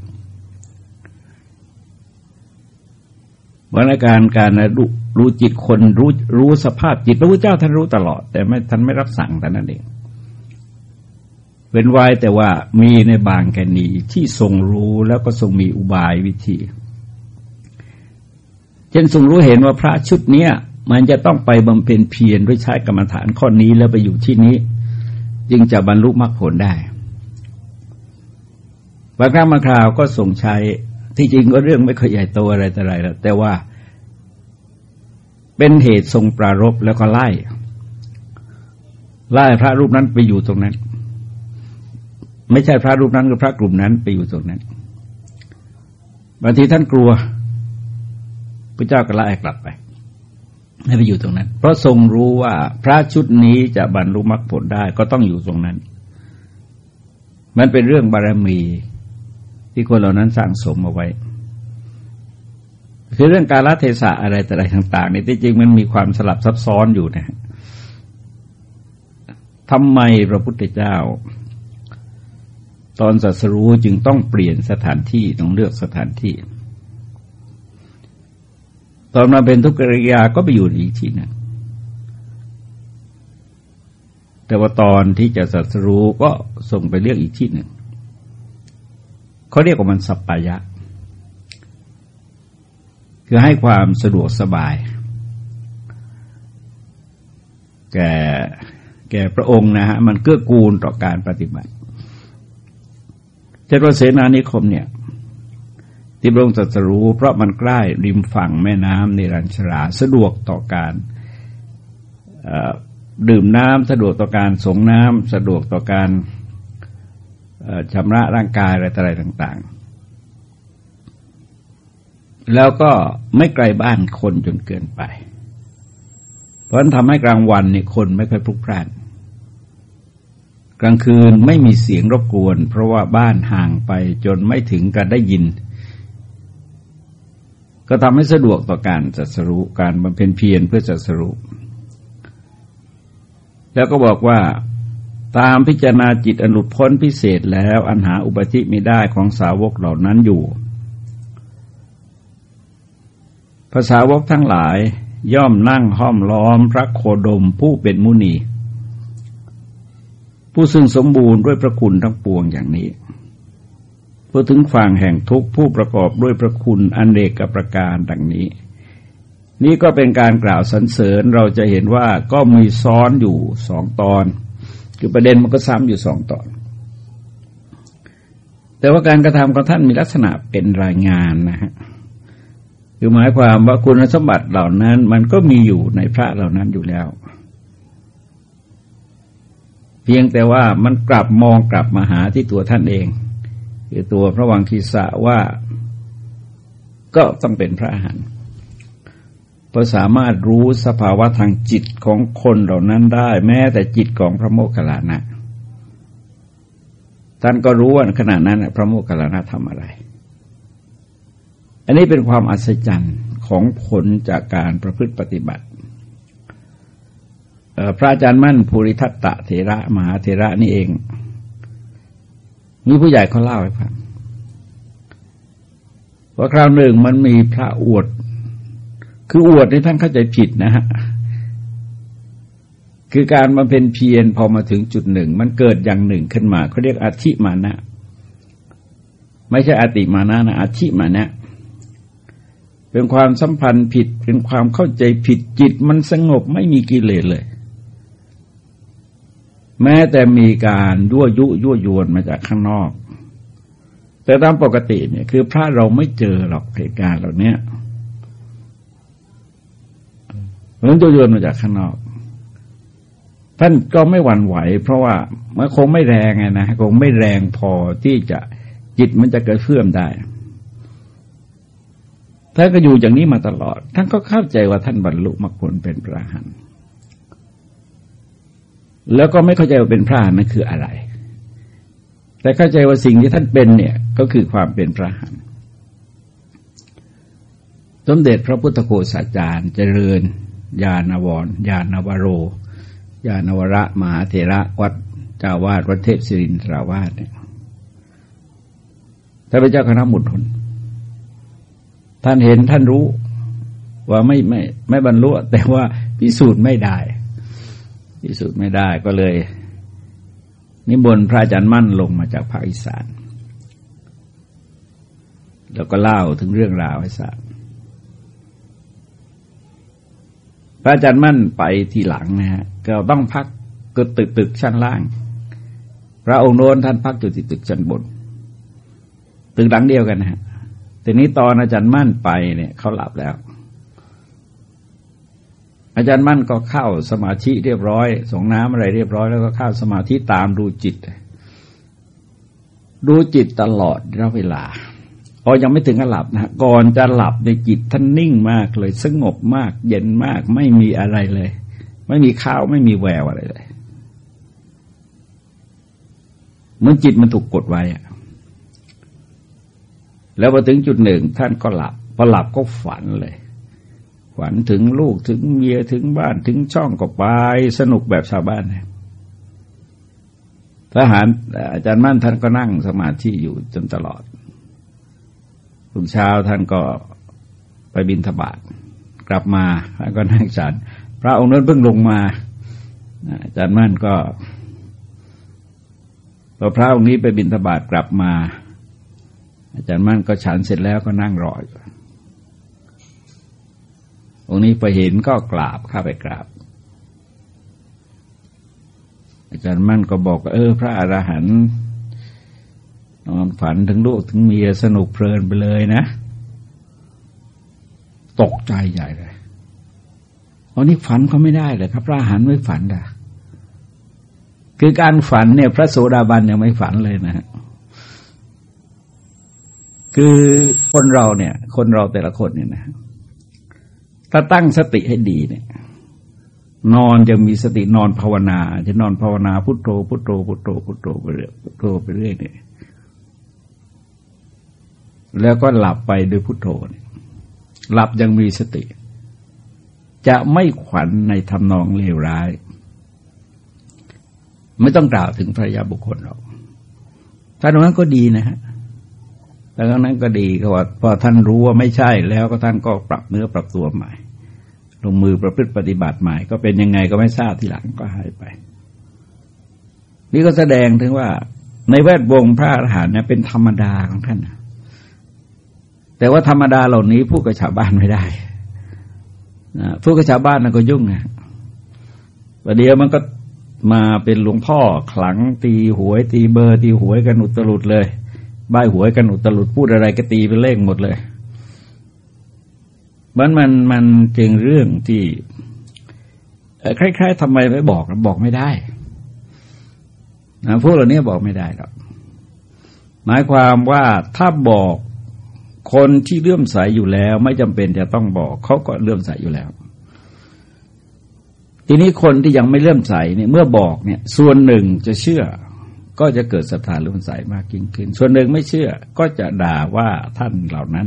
วันการการรู้รู้จิตคนรู้รู้สภาพจิตพระพุทธเจ้าท่านรู้ตลอด แต่ไม่ท่านไม่รับสั่งแต่นั้นเองเป็นไว้แต่ว่ามีในบางแกนีที่ทรงรู้แล้วก็ทรงมีอุบายวิธีเช่นทรงรู้เห็นว่าพระชุดเนี้ยมันจะต้องไปบำเพ็ญเพียรด้วยใช้กรรมฐานข้อนี้แล้วไปอยู่ที่นี้ จึงจะบรรลุมรรคผลได้ บางครั้งบางคราวก็ส่งใช้ที่จริงก็เรื่องไม่ค่อยใหญ่โตอะไรแต่ไรแล้วแต่ว่า เป็นเหตุทรงปรารบแล้วก็ไล่ ไล่พระรูปนั้นไปอยู่ตรงนั้น ไม่ใช่พระรูปนั้นกับพระกลุ่มนั้นไปอยู่ตรงนั้นบางทีท่านกลัวพระเจ้าก็ไล่กลับไปให้ไปอยู่ตรงนั้น เพราะทรงรู้ว่าพระชุดนี้จะบรรลุมรรคผลได้ก็ต้องอยู่ตรงนั้น มันเป็นเรื่องบารมี ที่คนเหล่านั้นสร้างสมเอาไว้ คือเรื่องการละเทศะอะไรแต่อะไรต่างๆเนี่ยที่จริงมันมีความสลับซับซ้อนอยู่นะทำไมพระพุทธเจ้า ตอนสัสรู้จึงต้องเปลี่ยนสถานที่ต้องเลือกสถานที่ ตอนมาเป็นทุกขกิริยาก็ไปอยู่อีกที่นึงแต่ว่าตอนที่จะสัตรู้ก็ส่งไปเรียกอีกที่หนึ่ง เขาเรียกว่ามันสัปปายะ คือให้ความสะดวกสบาย แก่แก่พระองค์นะฮะมันเกื้อกูลต่อการปฏิบัติเจ้าเสนานิคมเนี่ยที่พระองค์ตรัสรู้เพราะมันใกล้ริมฝั่งแม่น้ำในรัญชราสะดวกต่อการดื่มน้ำสะดวกต่อการสงน้ำสะดวกต่อการ ชำระร่างกายอะไรอะไรต่าง ๆ แล้วก็ไม่ไกลบ้านคนจนเกินไป เพราะนั้นทำให้กลางวันนี่คนไม่ค่อยพลุกพล่าน กลางคืนไม่มีเสียงรบกวน เพราะว่าบ้านห่างไปจนไม่ถึงกันได้ยิน ก็ทำให้สะดวกต่อการจัดสรุการบำเพ็ญเพียรเพื่อจัดสรุแล้วก็บอกว่า ตามพิจารณาจิตอนุพ้นพิเศษแล้วอันหาอุปธิไม่ได้ของสาวกเหล่านั้นอยู่ ภาษาวกทั้งหลายย่อมนั่งห้อมล้อมพระโคดมผู้เป็นมุนี ผู้ซึ่งสมบูรณ์ด้วยพระคุณทั้งปวงอย่างนี้พอถึงฝั่งแห่งทุกผู้ประกอบด้วยพระคุณอันเอกกับประการดังนี้ นี่ก็เป็นการกล่าวสรรเสริญเราจะเห็นว่าก็มีซ้อนอยู่สองตอน คือประเด็นมันก็ซ้ำอยู่สองตอน แต่ว่าการกระทำของท่านมีลักษณะเป็นรายงานนะฮะคือหมายความว่าคุณสมบัติเหล่านั้น มันก็มีอยู่ในพระเหล่านั้นอยู่แล้ว เพียงแต่ว่ามันกลับมองกลับมาหาที่ตัวท่านเอง คือตัวพระวังคีสะว่าก็ต้องเป็นพระอรหัน ต์พอสามารถรู้สภาวะทางจิตของคนเหล่านั้นได้ แม้แต่จิตของพระโมคคัลลานะท่านก็รู้ว่าขณะนั้นพระโมคคัลลานะทำอะไร อันนี้เป็นความอัศจรรย์ของผลจากการประพฤติปฏิบัติพระอาจารย์มั่นภูริทัตตะเถระมหาเถระนี่เอง มีผู้ใหญ่เขาเล่าให้ฟังว่าคราวหนึ่งมันมีพระอวด คืออวดในท่านเข้าใจผิดนะฮะคือการมาเป็นเพียรพอมาถึงจุดหนึ่ง มันเกิดอย่างหนึ่งขึ้นมาเขาเรียกอาธิมานะ ไม่ใช่อติมานะนะอาธิมานะเป็นความสัมพันธ์ผิดเป็นความเข้าใจผิดจิตมันสงบไม่มีกิเลสเลย แม้แต่มีการยั่วยุยั่วยวนมาจากข้างนอก แต่ตามปกติเนี่ยคือพระเราไม่เจอหรอกเหตุการณ์เหล่านี้ อนตัวโยนมาจากข้างนอก ท่านก็ไม่หวั่นไหว เพราะว่ามันคงไม่แรงไงนะคงไม่แรงพอที่จะจิตมันจะเกิดเฟื่อมได้ท่านก็อยู่อย่างนี้มาตลอด ท่านก็เข้าใจว่าท่านบรรลุมรรคผลเป็นพระหันแล้วก็ไม่เข้าใจว่าเป็นพระหันนั่นคืออะไร แต่เข้าใจว่าสิ่งที่ท่านเป็นเนี่ยก็คือความเป็นพระหันสมเด็จพระพุทธโฆษาจารย์เจริญ ญาณวรญาณวโรญาณวระมหาเถระวัดเจ้าวาดวัดเทพศิรินทราวาสเนี่ยท่านเป็นเจ้าคณะมุทนท่านเห็นท่านรู้ว่าไม่ไม่ไม่บรรลุแต่ว่าพิสูจน์ไม่ได้ พิสูจน์ไม่ได้ก็เลย นิมนต์พระอาจารย์มั่นลงมาจากภาคอีสาน แล้วก็เล่าถึงเรื่องราวให้ทราบ พระอาจารย์มั่นไปทีหลังนะฮะก็ต้องพักก็ตึกตึกชั้นล่าง พระองค์โน้นท่านพักอยู่ที่ตึกชั้นบน ตึกหลังเดียวกันนะฮะทีนี้ตอนอาจารย์มั่นไปเนี่ยเขาหลับแล้ว อาจารย์มั่นก็เข้าสมาธิเรียบร้อยส่งน้ำอะไรเรียบร้อยแล้วก็เข้าสมาธิตามดูจิต ดูจิตตลอดระเวลา พอยังไม่ถึงกับหลับนะก่อนจะหลับในจิตท่านนิ่งมากเลย สงบมาก เย็นมาก ไม่มีอะไรเลย ไม่มีข้าวไม่มีแววอะไรเลยเหมือนจิตมันถูกกดไว้แล้วพอถึงจุดหนึ่งท่านก็หลับพอหลับก็ฝันเลย ฝันถึงลูกถึงเมียถึงบ้านถึงช่องก็ไปสนุกแบบชาวบ้านเลยทหารอาจารย์มั่นท่านก็นั่งสมาธิอยู่จนตลอด รุ่งเช้าท่านก็ไปบินทบาทกลับมาท่านก็นั่งฉัน พระองค์นั้นเพิ่งลงมาอาจารย์มั่นก็พอพระองค์นี้ไปบินทบาทกลับมา อาจารย์มั่นก็ฉันเสร็จแล้วก็นั่งรออยู่องค์นี้ไปเห็นก็กราบเข้าไปกราบ อาจารย์มั่นก็บอกเออ พระอรหันต์ นอนฝันถึงลูกถึงเมียสนุกเพลินไปเลยนะ ตกใจใหญ่เลยอันนี้ฝันเขาไม่ได้เลยครับพระหันไม่ฝันด่ะคือการฝันเนี่ย พระโสดาบันยังไม่ฝันเลยนะฮะคือคนเราเนี่ย คนเราแต่ละคนเนี่ยนะถ้าตั้งสติให้ดีเนี่ย นอนจะมีสตินอนภาวนา จะนอนภาวนาพุทโธพุทโธพุทโธพุทโธไปเรื่อยพุทโธไปเรื่อยเนี่ย แล้วก็หลับไปโดยพุทโธเนี่ยหลับยังมีสติ จะไม่ขวัญในทำนองเลวร้าย ไม่ต้องกล่าวถึงพระยาบุคคลหรอกถ้าตรงนั้นก็ดีนะฮะแต่ตรงนั้นก็ดีก็ว่าพอท่านรู้ว่าไม่ใช่แล้วก็ท่านก็ปรับเนื้อปรับตัวใหม่ ลงมือประพฤติปฏิบัติใหม่ ก็เป็นยังไงก็ไม่ทราบทีหลังก็หายไป นี่ก็แสดงถึงว่า ในแวดวงพระอรหันต์เนี่ยเป็นธรรมดาของท่านนะ แต่ว่าธรรมดาเหล่านี้พูดกับชาวบ้านไม่ได้นะพูดกับชาวบ้านนั่นก็ยุ่งไงประเดี๋ยวมันก็มาเป็นหลวงพ่อขลังตีหวย ตีเบอร์ ตีหวยกันอุตรุดเลยใบหวยกันอุตรุดพูดอะไรก็ตีเป็นเลขหมดเลยมันมันมันจึงเรื่องที่คล้ายๆทำไมไม่บอกบอกไม่ได้นะพวกเหล่านี้บอกไม่ได้หรอกหมายความว่าถ้าบอก คนที่เลื่อมใสยอยู่แล้ว ไม่จำเป็นจะต้องบอกเขาก็เลื่อมใสยอยู่แล้ว ทีนี้คนที่ยังไม่เลื่อมใสเนี่ยเมื่อบอกเนี่ย ส่วนหนึ่งจะเชื่อ ก็จะเกิดศรัทธาเลื่อมใสมากยิ่งขึ้น ส่วนหนึ่งไม่เชื่อ ก็จะด่าว่าท่านเหล่านั้น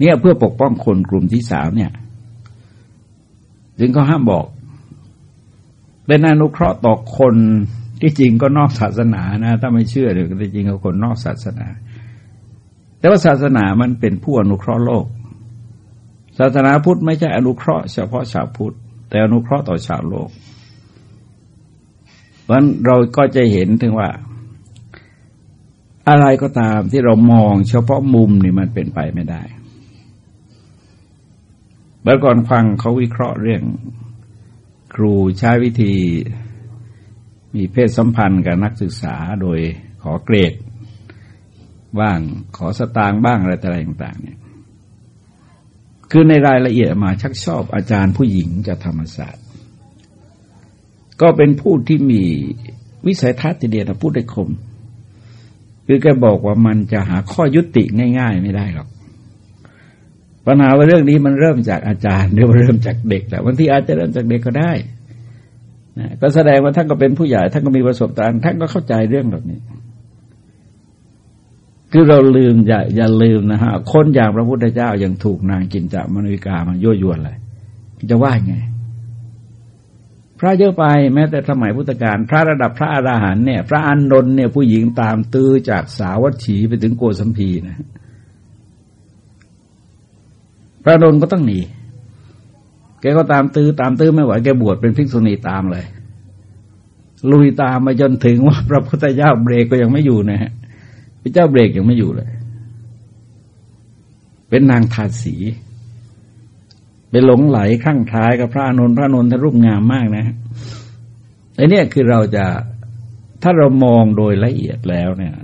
เนี่ยเพื่อปกป้องคนกลุ่มที่สามเนี่ยจึงเขาห้ามบอก เป็นอนุเคราะห์ต่อคนที่จริงก็นอกศาสนานะ ถ้าไม่เชื่อเดี๋ยวจริงเขาคนนอกศาสนา แต่ว่าศาสนามันเป็นผู้อนุเคราะห์โลก ศาสนาพุทธไม่ใช่อนุเคราะห์เฉพาะชาวพุทธ แต่อนุเคราะห์ต่อชาวโลก เพราะนั้นเราก็จะเห็นถึงว่า อะไรก็ตามที่เรามองเฉพาะมุมนี่มันเป็นไปไม่ได้เมื่อก่อนฟังเขาวิเคราะห์เรื่อง ครูใช้วิธีมีเพศสัมพันธ์กับนักศึกษาโดยขอเกรด บ้าง ขอสตางค์บ้างอะไรต่าง ๆ เนี่ย คือในรายละเอียดมาชักชอบอาจารย์ผู้หญิงจากธรรมศาสตร์ ก็เป็นผู้ที่มีวิสัยทัศน์ทีเดียวพูดได้คม คือแกบอกว่ามันจะหาข้อยุติง่าย ๆ ไม่ได้หรอกปัญหาว่าเรื่องนี้มันเริ่มจากอาจารย์เดี๋ยวเริ่มจากเด็กแต่บางทีอาจจะเริ่มจากเด็กก็ได้นะก็แสดงว่าท่านก็เป็นผู้ใหญ่ท่านก็มีประสบการณ์ท่านก็เข้าใจเรื่องแบบนี้ คือเราลืมอย่าอย่าลืมนะฮะคนอย่างพระพุทธเจ้ายังถูกนางกินจากมนุษกามันยั่วยวนเลยจะว่าไง พระเยอะไปแม้แต่สมัยพุทธกาลพระระดับพระอาราหันเนี่ย พระอันนนเนี่ยผู้หญิงตามตื้อจากสาวัตถีไปถึงโกสัมพีนะพระนนก็ต้องหนีแกก็ตามตื้อตามตื้อไม่ไหวแกบวชเป็นภิกษุณีตามเลย ลุยตามมาจนถึงว่าพระพุทธเจ้าเบรกก็ยังไม่อยู่นะฮะ พระเจ้าเบรกยังไม่อยู่เลย เป็นนางทาสีเป็นหลงไหลข้างท้ายกับพระนนท์พระนนท์ท่านรูปงามมากนะไอ้นี่คือเราจะถ้าเรามองโดยละเอียดแล้วเนี่ย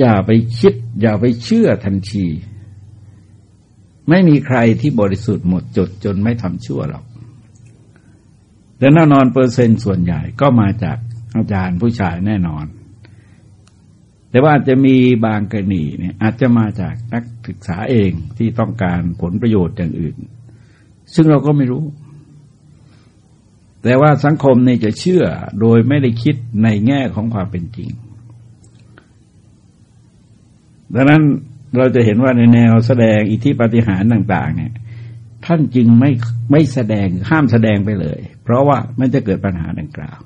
อย่าไปคิด อย่าไปเชื่อทันที ไม่มีใครที่บริสุทธิ์หมดจดจนไม่ทำชั่วหรอกและแน่นอนเปอร์เซ็นต์ส่วนใหญ่ก็มาจากอาจารย์ผู้ชายแน่นอน แต่ว่าอาจจะมีบางกรณีเนี่ยอาจจะมาจากนักศึกษาเองที่ต้องการผลประโยชน์อย่างอื่น ซึ่งเราก็ไม่รู้ แต่ว่าสังคมเนี่ยจะเชื่อโดยไม่ได้คิดในแง่ของความเป็นจริง ดังนั้นเราจะเห็นว่าในแนวแสดงอิทธิปฏิหารต่าง ๆ เนี่ย ท่านจึงไม่ไม่แสดงห้ามแสดงไปเลย เพราะว่าไม่จะเกิดปัญหาดังกล่าว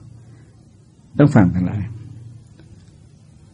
ต้องฟังทั้งหลาย